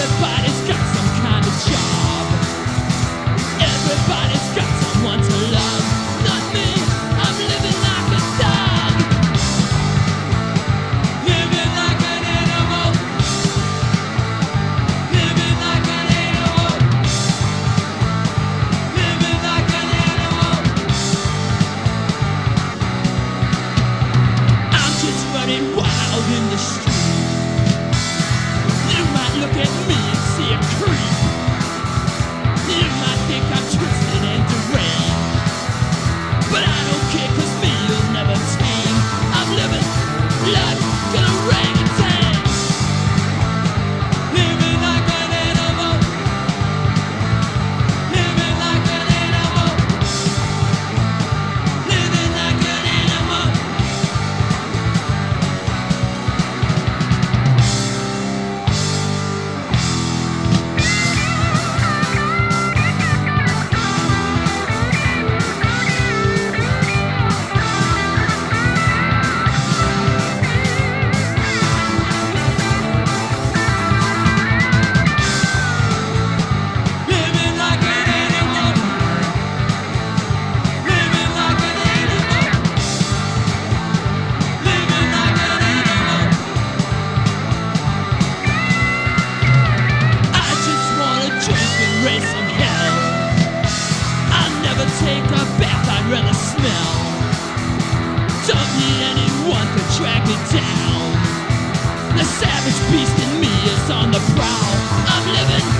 satisfied. making me seem The savage beast in me is on the prowl. I'm living